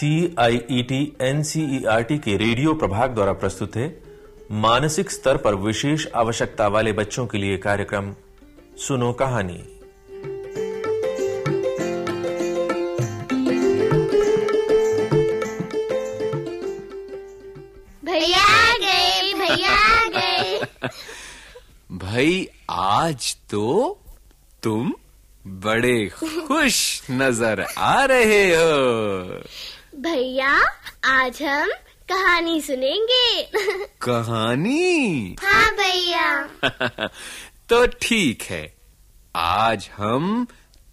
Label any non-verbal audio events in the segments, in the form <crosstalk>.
C I E T N C E R T के radio प्रभाग द्वारा प्रस्तुत है मानसिक स्तर पर विशेष आवश्यकता वाले बच्चों के लिए कार्यक्रम सुनो कहानी। भैया गए भैया गए। भाई आज तो तुम बड़े खुश नज़र आ रहे हो। भैया आज हम कहानी सुनेंगे। <laughs> कहानी? हाँ भैया। <laughs> तो ठीक है आज हम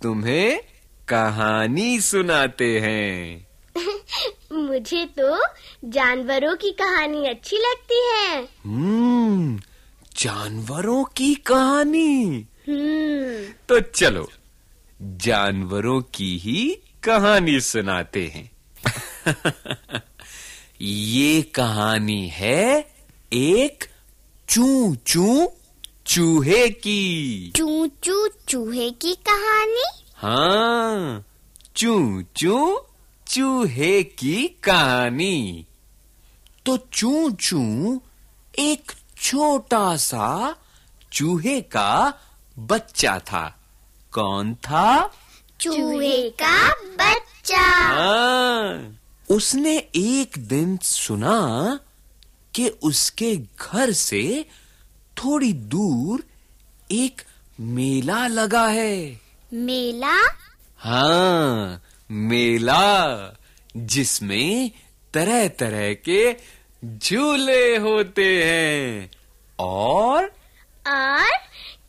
तुम्हें कहानी सुनाते हैं। <laughs> मुझे तो जानवरों की कहानी अच्छी लगती है। हम्म जानवरों की कहानी। हम्म। तो चलो जानवरों की ही कहानी सुनाते हैं। <laughs> ये कहानी है एक चू चू चूहे की। चू चू चूहे की कहानी? हाँ चू चू चूहे की कहानी। तो चू चू एक छोटा सा चूहे का बच्चा था। कौन था? चूहे का बच्चा। हाँ। उसने एक दिन सुना कि उसके घर से थोड़ी दूर एक मेला लगा है। मेला? हाँ मेला जिसमें तरह तरह के झूले होते हैं और और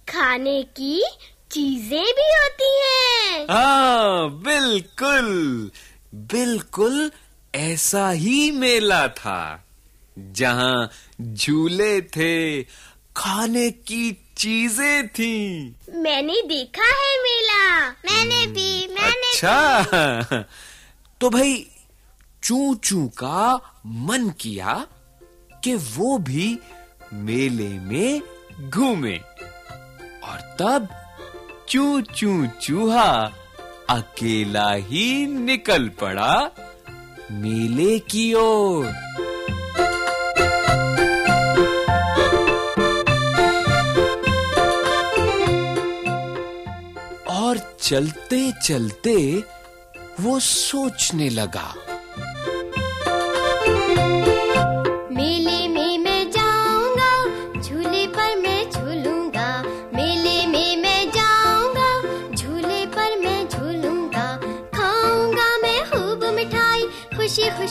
खाने की चीज़ें भी होती हैं। हाँ बिल्कुल बिल्कुल ऐसा ही मेला था जहाँ झूले थे खाने की चीज़ें थी। मैंने देखा है मेला। मैंने भी मैंने अच्छा। भी। <laughs> तो भाई चू चू का मन किया कि वो भी मेले में घूमे। और तब चू चू चूहा अकेला ही निकल पड़ा। मेले की ओर। और चलते चलते वो सोचने लगा।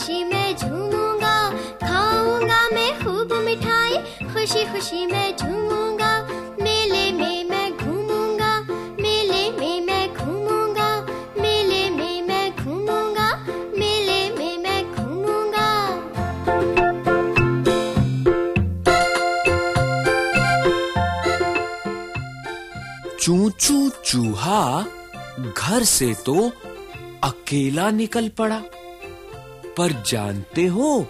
खुशी मैं झूमूँगा, खाऊँगा मैं खूब मिठाई, खुशी खुशी मैं झूमूँगा, मेले में मैं घूमूँगा, मेले में मैं घूमूँगा, मेले में मैं घूमूँगा, मेले में मैं घूमूँगा। चूचू चूहा, घर से तो अकेला निकल पड़ा। पर जानते हो?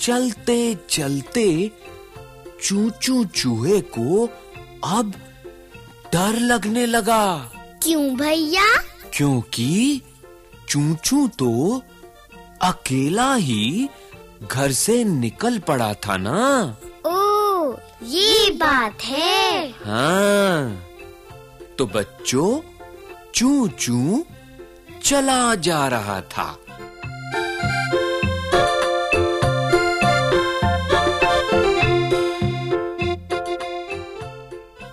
चलते चलते चूचू चूहे को अब डर लगने लगा। क्यों भैया? क्योंकि चूचू तो अकेला ही घर से निकल पड़ा था ना। ओ ये बात है। हाँ तो बच्चों चू चू चला जा रहा था।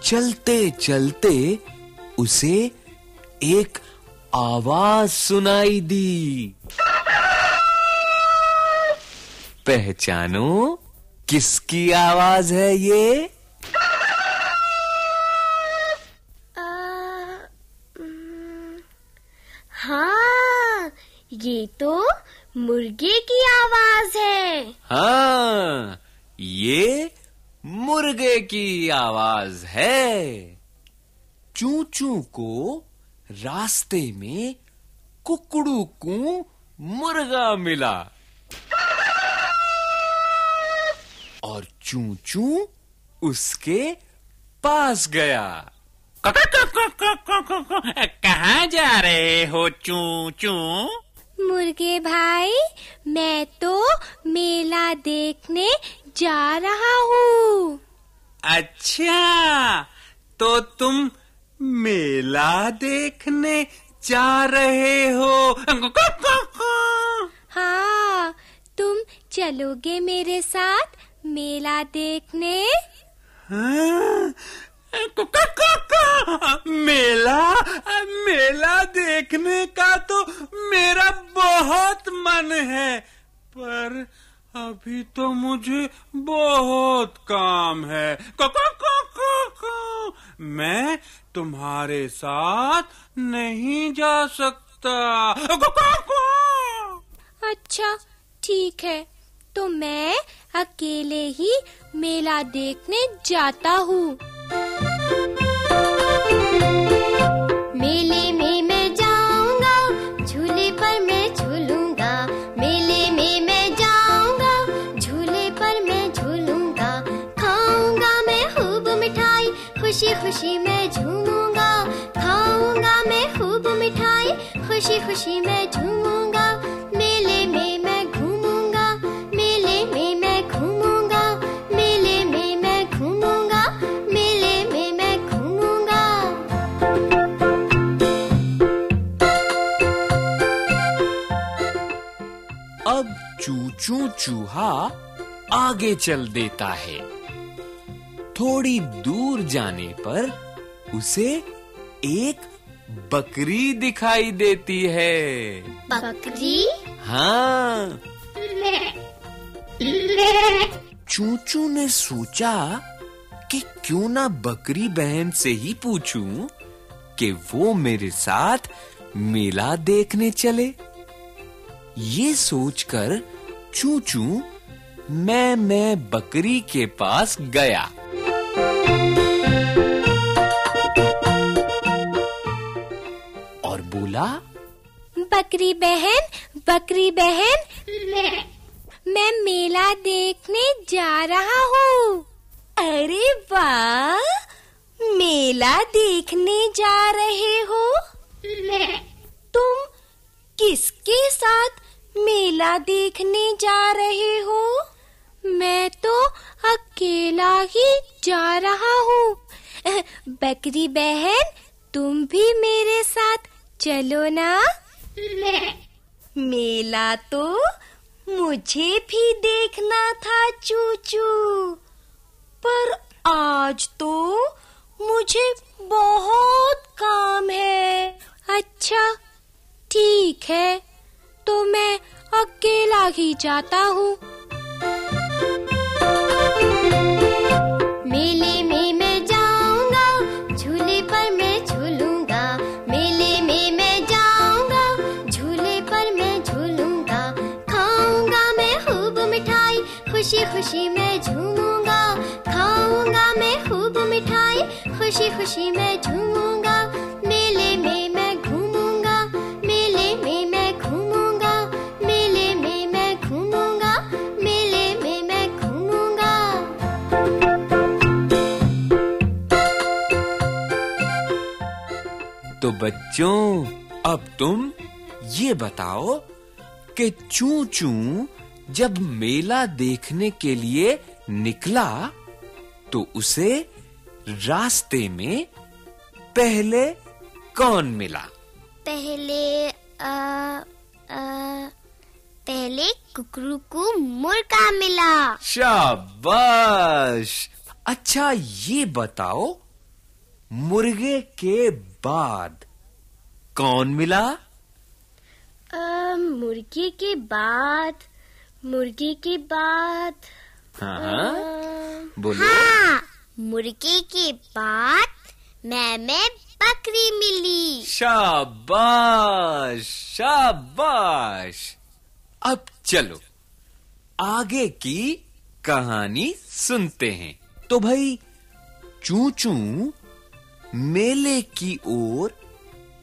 चलते चलते उसे एक आवाज़ सुनाई दी। पहचानो किसकी आवाज़ है ये? आ, हाँ ये तो मुर्गे की आवाज़ है। हाँ ये मुर्गे की आवाज़ है। चू चू को रास्ते में कुकड़ू को मुर्गा मिला। और चू चू उसके पास गया। कहाँ जा रहे हो चू चू मुर्गे भाई मैं तो मेला देखने जा रहा हूँ अच्छा तो तुम मेला देखने जा रहे हो हाँ तुम चलोगे मेरे साथ मेला देखने हाँ? मेला? मेला देखने का तो मेरा बहुत मन है, पर अभी तो मुझे बहुत काम है। मैं तुम्हारे साथ नहीं जा सकता। अच्छा ठीक है। तो मैं अकेले ही मेला देखने जाता हूँ। मेले चूचू चूहा आगे चल देता है। थोड़ी दूर जाने पर उसे एक बकरी दिखाई देती है। बकरी? हाँ। चूचू ने सोचा कि क्यों ना बकरी बहन से ही पूछूँ कि वो मेरे साथ मेला देखने चले। ये सोचकर चूचू, मैं मैं बकरी के पास गया। और बोला, बकरी बहन बकरी बहन, मैं मेला देखने जा रहा हूँ। अरे वाह, मेला देखने जा रहे हो? तुम किसके साथ मेला देखने जा रहे हो? मैं तो अकेला ही जा रहा हूँ। <laughs> बकरी बहन तुम भी मेरे साथ चलो ना। <laughs> मेला तो मुझे भी देखना था चूचू। पर आज तो मुझे बहुत काम है। अच्छा ठीक है। तो मैं अकेला ही जाता हूँ। मेले में मैं जाऊँगा, झूले पर मैं झूलूँगा। मेले में मैं जाऊँगा, झूले पर मैं झूलूँगा। खाऊँगा मैं खूब मिठाई खुशी खुशी मैं झूमूँगा। खाऊँगा मैं खूब मिठाई खुशी खुशी मैं झूमूँगा। बच्चों अब तुम ये बताओ कि चू चू जब मेला देखने के लिए निकला तो उसे रास्ते में पहले कौन मिला? पहले आ, आ, पहले कुकरू को मुर्गा मिला। शाबाश! अच्छा ये बताओ मुर्गे के बाद कौन मिला? आ, मुर्गे के बाद मुर्गे के बाद हाँ हाँ। बोलो। हाँ मुर्गे के बाद मैं मैं बकरी मिली। शाबाश शाबाश। अब चलो आगे की कहानी सुनते हैं। तो भाई चू चू मेले की ओर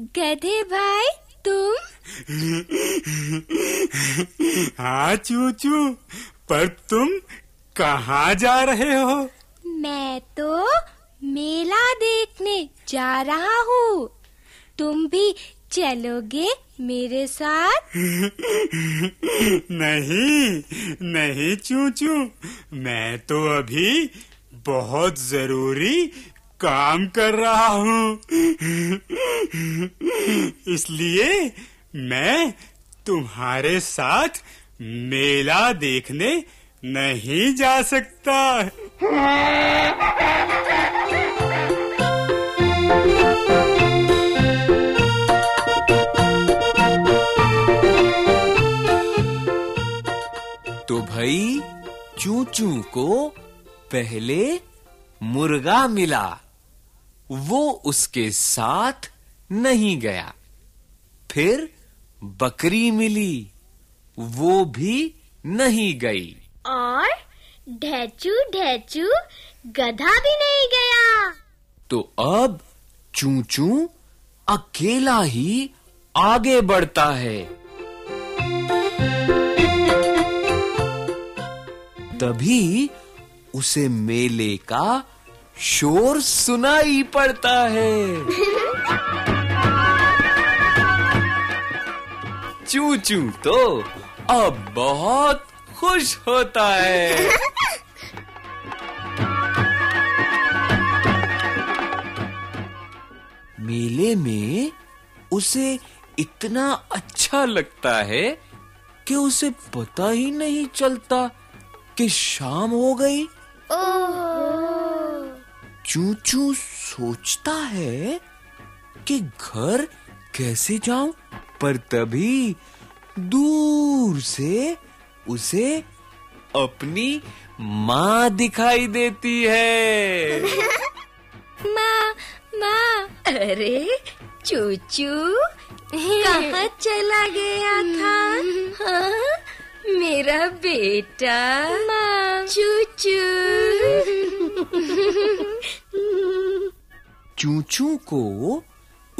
गधे भाई तुम? हाँ चूचू। पर तुम कहाँ जा रहे हो? मैं तो मेला देखने जा रहा हूँ। तुम भी चलोगे मेरे साथ? नहीं नहीं चूचू। मैं तो अभी बहुत ज़रूरी काम कर रहा हूँ। इसलिए मैं तुम्हारे साथ मेला देखने नहीं जा सकता। तो भाई, चूचू को पहले मुर्गा मिला। वो उसके साथ नहीं गया। फिर बकरी मिली वो भी नहीं गई। और ढेचू ढेचू गधा भी नहीं गया। तो अब चूचू अकेला ही आगे बढ़ता है। तभी उसे मेले का शोर सुनाई पड़ता है। <laughs> चूचू तो अब बहुत खुश होता है। मेले में उसे इतना अच्छा लगता है कि उसे पता ही नहीं चलता कि शाम हो गई। चूचू सोचता है कि घर कैसे जाऊँ? पर तभी दूर से उसे अपनी माँ दिखाई देती है। <laughs> माँ माँ। अरे चूचू कहाँ चला गया था? हाँ? मेरा बेटा। माँ। चूचू। <laughs> चूचू को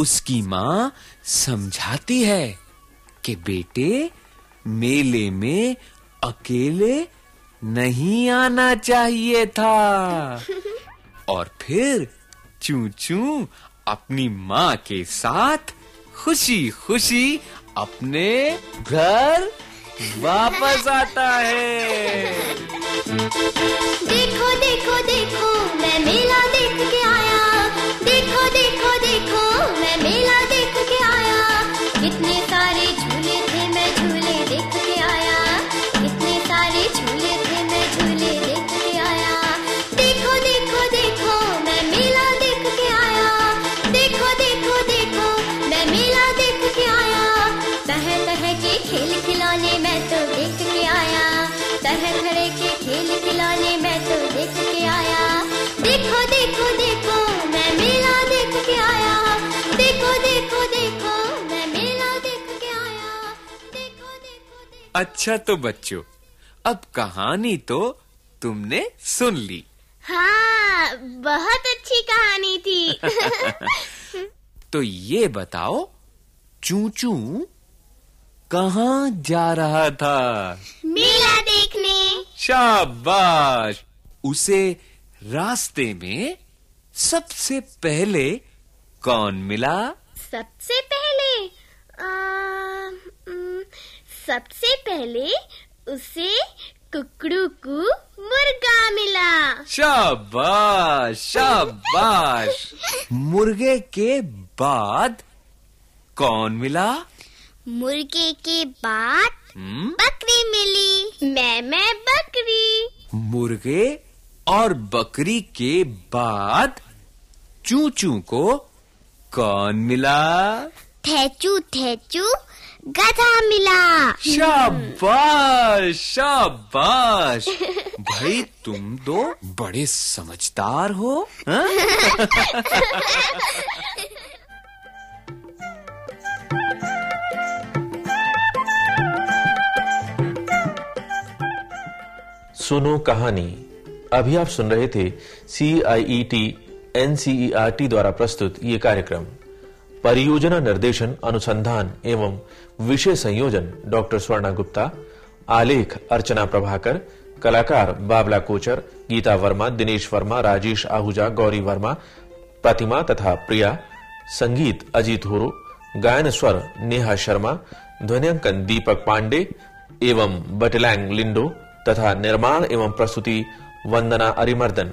उसकी माँ समझाती है कि बेटे मेले में अकेले नहीं आना चाहिए था। <laughs> और फिर चूचू अपनी माँ के साथ खुशी खुशी अपने घर वापस आता है। <laughs> देखो देखो देखो मैं मेला देख के आया अच्छा तो बच्चों अब कहानी तो तुमने सुन ली। हाँ बहुत अच्छी कहानी थी। <laughs> तो ये बताओ चूचू कहाँ जा रहा था? मेला देखने। शाबाश! उसे रास्ते में सबसे पहले कौन मिला? सबसे पहले आ, सबसे पहले उसे कुकड़ू को मुर्गा मिला। शाबाश शाबाश। मुर्गे के बाद कौन मिला? मुर्गे के बाद हम्म? बकरी मिली। मैं मैं बकरी। मुर्गे और बकरी के बाद चूचू को कौन मिला? थैचू थेचू गधा मिला। शाबाश शाबाश। <laughs> भाई तुम दो बड़े समझदार हो हाँ? सुनो कहानी। अभी आप सुन रहे थे C I E T NCERT द्वारा प्रस्तुत ये कार्यक्रम। परियोजना निर्देशन, अनुसंधान एवं विषय संयोजन, डॉक्टर स्वर्णा गुप्ता, आलेख अर्चना प्रभाकर, कलाकार बाबला कोचर, गीता वर्मा, दिनेश वर्मा, राजेश आहूजा, गौरी वर्मा, प्रतिमा तथा प्रिया, संगीत अजीत होरो, गायन स्वर नेहा शर्मा, ध्वनियांकन दीपक पांडे एवं बटलैंग लिंडो तथा निर्माण एवं प्रस्तुति वंदना अरिमर्दन।